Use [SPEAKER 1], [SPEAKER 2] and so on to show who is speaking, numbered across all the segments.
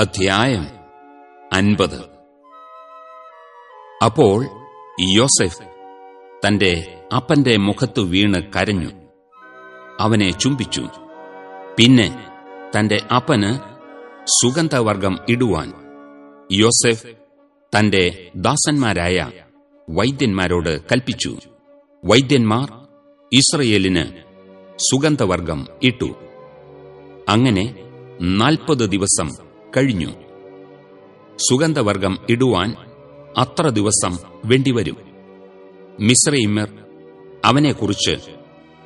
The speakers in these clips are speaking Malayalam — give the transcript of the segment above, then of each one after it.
[SPEAKER 1] അധ്യായം അൻപത്. അപ്പോൾ യോസെഫ് തന്റെ അപ്പന്റെ മുഖത്തു വീണ് കരഞ്ഞു. അവനെ ചുംബിച്ചു. പിന്നെ തന്റെ അപ്പന് സുഗന്ധവർഗം ഇടുവാൻ യോസെഫ് തന്റെ ദാസന്മാരായ വൈദ്യന്മാരോട് കൽപ്പിച്ചു. വൈദ്യന്മാർ ഇസ്രയേലിന് സുഗന്ധവർഗം ഇട്ടു. അങ്ങനെ നാൽപ്പത് ദിവസം കഴിഞ്ഞു. സുഗന്ധവർഗം ഇടുവാൻ അത്ര ദിവസം വേണ്ടിവരും. മിശ്രയിമർ അവനെക്കുറിച്ച്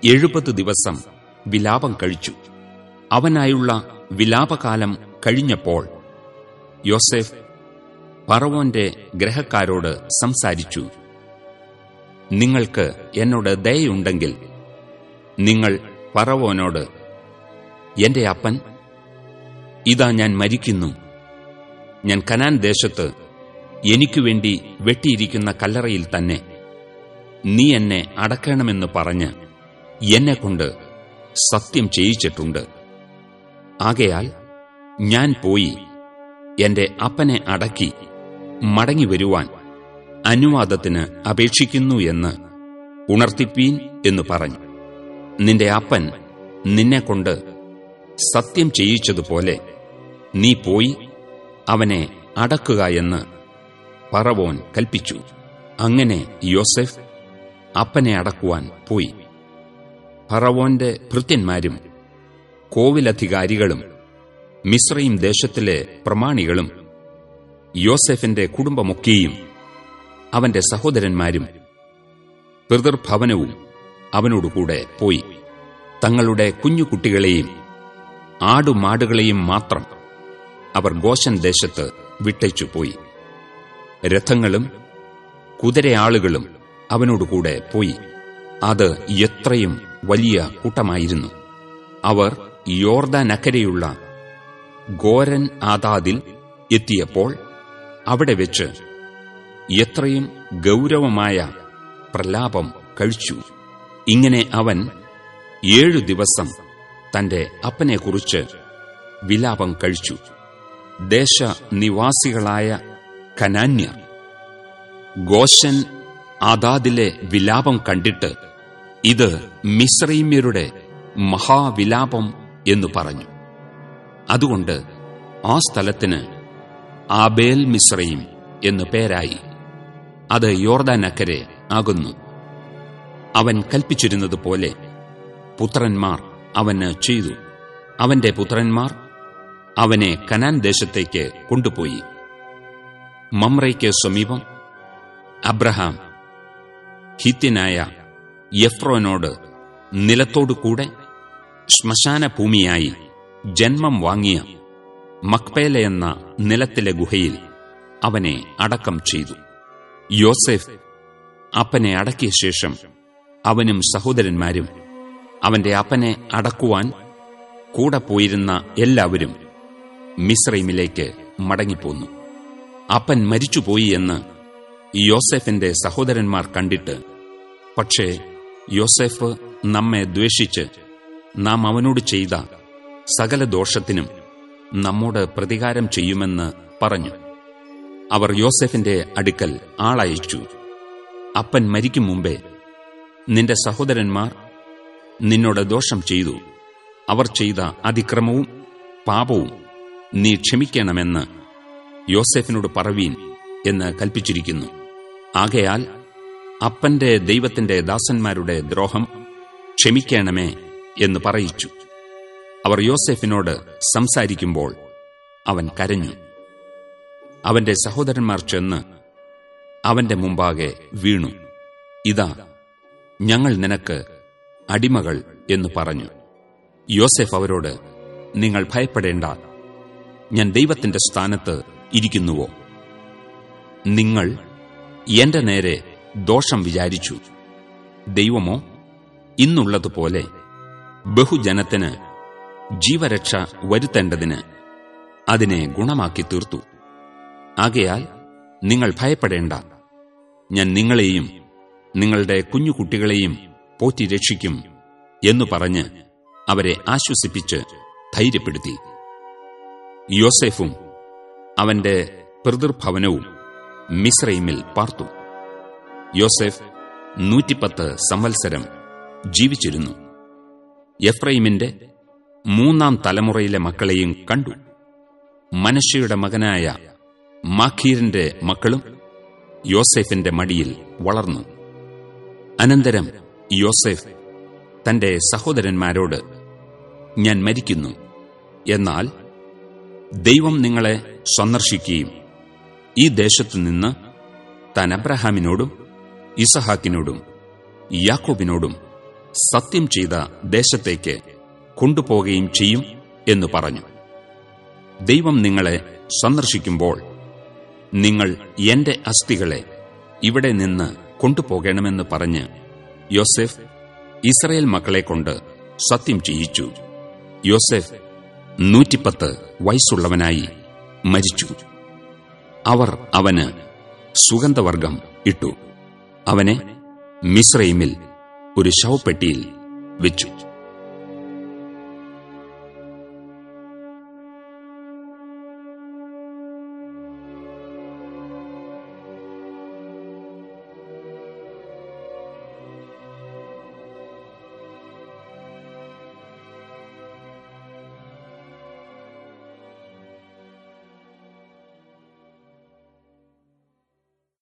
[SPEAKER 1] എഴുപത് ദിവസം വിലാപം കഴിച്ചു. അവനായുള്ള വിലാപകാലം കഴിഞ്ഞപ്പോൾ യോസെഫ് പറവോന്റെ ഗ്രഹക്കാരോട് സംസാരിച്ചു. നിങ്ങൾക്ക് എന്നോട് ദയുണ്ടെങ്കിൽ നിങ്ങൾ പറവോനോട് എന്റെ അപ്പൻ ഇതാ ഞാൻ മരിക്കുന്നു. ഞാൻ കനാൻ ദേശത്ത് എനിക്കുവേണ്ടി വെട്ടിയിരിക്കുന്ന കല്ലറയിൽ തന്നെ നീ എന്നെ അടക്കണമെന്ന് പറഞ്ഞ് എന്നെക്കൊണ്ട് സത്യം ചെയ്യിച്ചിട്ടുണ്ട്. ആകയാൽ ഞാൻ പോയി എന്റെ അപ്പനെ അടക്കി മടങ്ങി വരുവാൻ അനുവാദത്തിന് അപേക്ഷിക്കുന്നു എന്ന് ഉണർത്തിപ്പീൻ എന്ന് പറഞ്ഞു. നിന്റെ അപ്പൻ നിന്നെക്കൊണ്ട് സത്യം ചെയ്യിച്ചതുപോലെ നീ പോയി അവനെ അടക്കുക എന്ന് പറവോൻ കൽപ്പിച്ചു. അങ്ങനെ യോസെഫ് അപ്പനെ അടക്കുവാൻ പോയി. പറവോന്റെ ഭൃത്യന്മാരും കോവിലധികാരികളും മിശ്രയും ദേശത്തിലെ പ്രമാണികളും യോസെഫിന്റെ കുടുംബമൊക്കെയും അവന്റെ സഹോദരന്മാരും പിതൃഭവനവും അവനോടുകൂടെ പോയി. തങ്ങളുടെ കുഞ്ഞുകുട്ടികളെയും ആടുമാടുകളെയും മാത്രം അവർ ഗോശൻ ദേശത്ത് വിട്ടേച്ചു പോയി. രഥങ്ങളും കുതിരയാളുകളും അവനോടുകൂടെ പോയി. അത് എത്രയും വലിയ കൂട്ടമായിരുന്നു. അവർ യോർദാനക്കരയുള്ള ഗോരൻ ആദാദിൽ എത്തിയപ്പോൾ അവിടെ വെച്ച് എത്രയും ഗൗരവമായ പ്രലാപം കഴിച്ചു. ഇങ്ങനെ അവൻ ഏഴു ദിവസം തന്റെ അപ്പനെക്കുറിച്ച് വിലാപം കഴിച്ചു. ദേശനിവാസികളായ കനാന്യർ. ഗോശൻ ആദാദിലെ വിലാപം കണ്ടിട്ട് ഇത് മിശ്രൈമ്യരുടെ മഹാവിലാപം എന്നു പറഞ്ഞു. അതുകൊണ്ട് ആ സ്ഥലത്തിന് ആബേൽ മിശ്രയും എന്നു പേരായി. അത് യോർദാനക്കരെ ആകുന്നു. അവൻ കൽപ്പിച്ചിരുന്നതുപോലെ പുത്രന്മാർ അവന് ചെയ്തു. അവന്റെ പുത്രന്മാർ അവനെ കനാൻ ദേശത്തേക്ക് കൊണ്ടുപോയി. മമ്രയ്ക്ക് സമീപം അബ്രഹാം ഹിത്യനായ യഫ്രോനോട് നിലത്തോടുകൂടെ ശ്മശാന ഭൂമിയായി ജന്മം വാങ്ങിയ മക്പേല എന്ന നിലത്തിലെ ഗുഹയിൽ അവനെ അടക്കം ചെയ്തു. യോസെഫ് അപ്പനെ അടക്കിയ ശേഷം അവനും സഹോദരന്മാരും അവന്റെ അപ്പനെ അടക്കുവാൻ കൂടെ പോയിരുന്ന എല്ലാവരും മിശ്രൈമിലേക്ക് മടങ്ങിപ്പോന്നു. അപ്പൻ മരിച്ചുപോയി എന്ന് യോസെഫിന്റെ സഹോദരന്മാർ കണ്ടിട്ട് പക്ഷേ യോസെഫ് നമ്മെ ദ്വേഷിച്ച് നാം അവനോട് ചെയ്ത സകല ദോഷത്തിനും നമ്മോട് പ്രതികാരം ചെയ്യുമെന്ന് പറഞ്ഞു. അവർ യോസെഫിന്റെ അടുക്കൽ ആളയച്ചു. അപ്പൻ മരിക്കും മുമ്പേ നിന്റെ സഹോദരന്മാർ നിന്നോട് ദോഷം ചെയ്തു. അവർ ചെയ്ത അതിക്രമവും പാപവും നീ ക്ഷമിക്കണമെന്ന് യോസെഫിനോട് പറവീൻ എന്ന് കൽപ്പിച്ചിരിക്കുന്നു. ആകയാൽ അപ്പന്റെ ദൈവത്തിന്റെ ദാസന്മാരുടെ ദ്രോഹം ക്ഷമിക്കണമേ എന്ന് പറയിച്ചു. അവർ യോസെഫിനോട് സംസാരിക്കുമ്പോൾ അവൻ കരഞ്ഞു. അവന്റെ സഹോദരന്മാർ ചെന്ന് അവന്റെ മുമ്പാകെ വീണു. ഇതാ ഞങ്ങൾ നിനക്ക് അടിമകൾ എന്ന് പറഞ്ഞു. യോസെഫ് അവരോട് നിങ്ങൾ ഭയപ്പെടേണ്ട ഞാൻ ദൈവത്തിന്റെ സ്ഥാനത്ത് ഇരിക്കുന്നുവോ? നിങ്ങൾ എന്റെ നേരെ ദോഷം വിചാരിച്ചു. ദൈവമോ ഇന്നുള്ളതുപോലെ ബഹുജനത്തിന് ജീവരക്ഷ വരുത്തേണ്ടതിന് അതിനെ ഗുണമാക്കി തീർത്തു. ആകയാൽ നിങ്ങൾ ഭയപ്പെടേണ്ട. ഞാൻ നിങ്ങളെയും നിങ്ങളുടെ കുഞ്ഞുകുട്ടികളെയും പോറ്റി രക്ഷിക്കും എന്നു പറഞ്ഞ് അവരെ ആശ്വസിപ്പിച്ച് ധൈര്യപ്പെടുത്തി. യോസെഫും അവന്റെ പിതൃഭവനവും മിസ്രൈമിൽ പാർത്തു. യോസെഫ് നൂറ്റിപ്പത്ത് സംവത്സരം ജീവിച്ചിരുന്നു. എഫ്രൈമിന്റെ മൂന്നാം തലമുറയിലെ മക്കളെയും കണ്ടു. മനശയുടെ മകനായ മാഖീറിന്റെ മക്കളും യോസെഫിന്റെ മടിയിൽ വളർന്നു. അനന്തരം യോസെഫ് തന്റെ സഹോദരന്മാരോട് ഞാൻ മരിക്കുന്നു. എന്നാൽ ദൈവം നിങ്ങളെ സന്ദർശിക്കുകയും ഈ ദേശത്തു നിന്ന് താൻ അബ്രഹാമിനോടും ഇസഹാക്കിനോടും യാക്കോബിനോടും സത്യം ചെയ്ത ദേശത്തേക്ക് കൊണ്ടുപോകുകയും ചെയ്യും എന്ന് പറഞ്ഞു. ദൈവം നിങ്ങളെ സന്ദർശിക്കുമ്പോൾ നിങ്ങൾ എന്റെ അസ്ഥികളെ ഇവിടെ നിന്ന് കൊണ്ടുപോകണമെന്ന് പറഞ്ഞ് യോസെഫ് ഇസ്രയേൽ മക്കളെ കൊണ്ട് സത്യം ചെയ്യിച്ചു. യോസെഫ് നൂറ്റിപ്പത്ത് വയസ്സുള്ളവനായി മരിച്ചു. അവർ അവന് സുഗന്ധവർഗം ഇട്ടു. അവനെ മിശ്രൈമിൽ ഒരു ശവപ്പെട്ടിയിൽ വെച്ചു.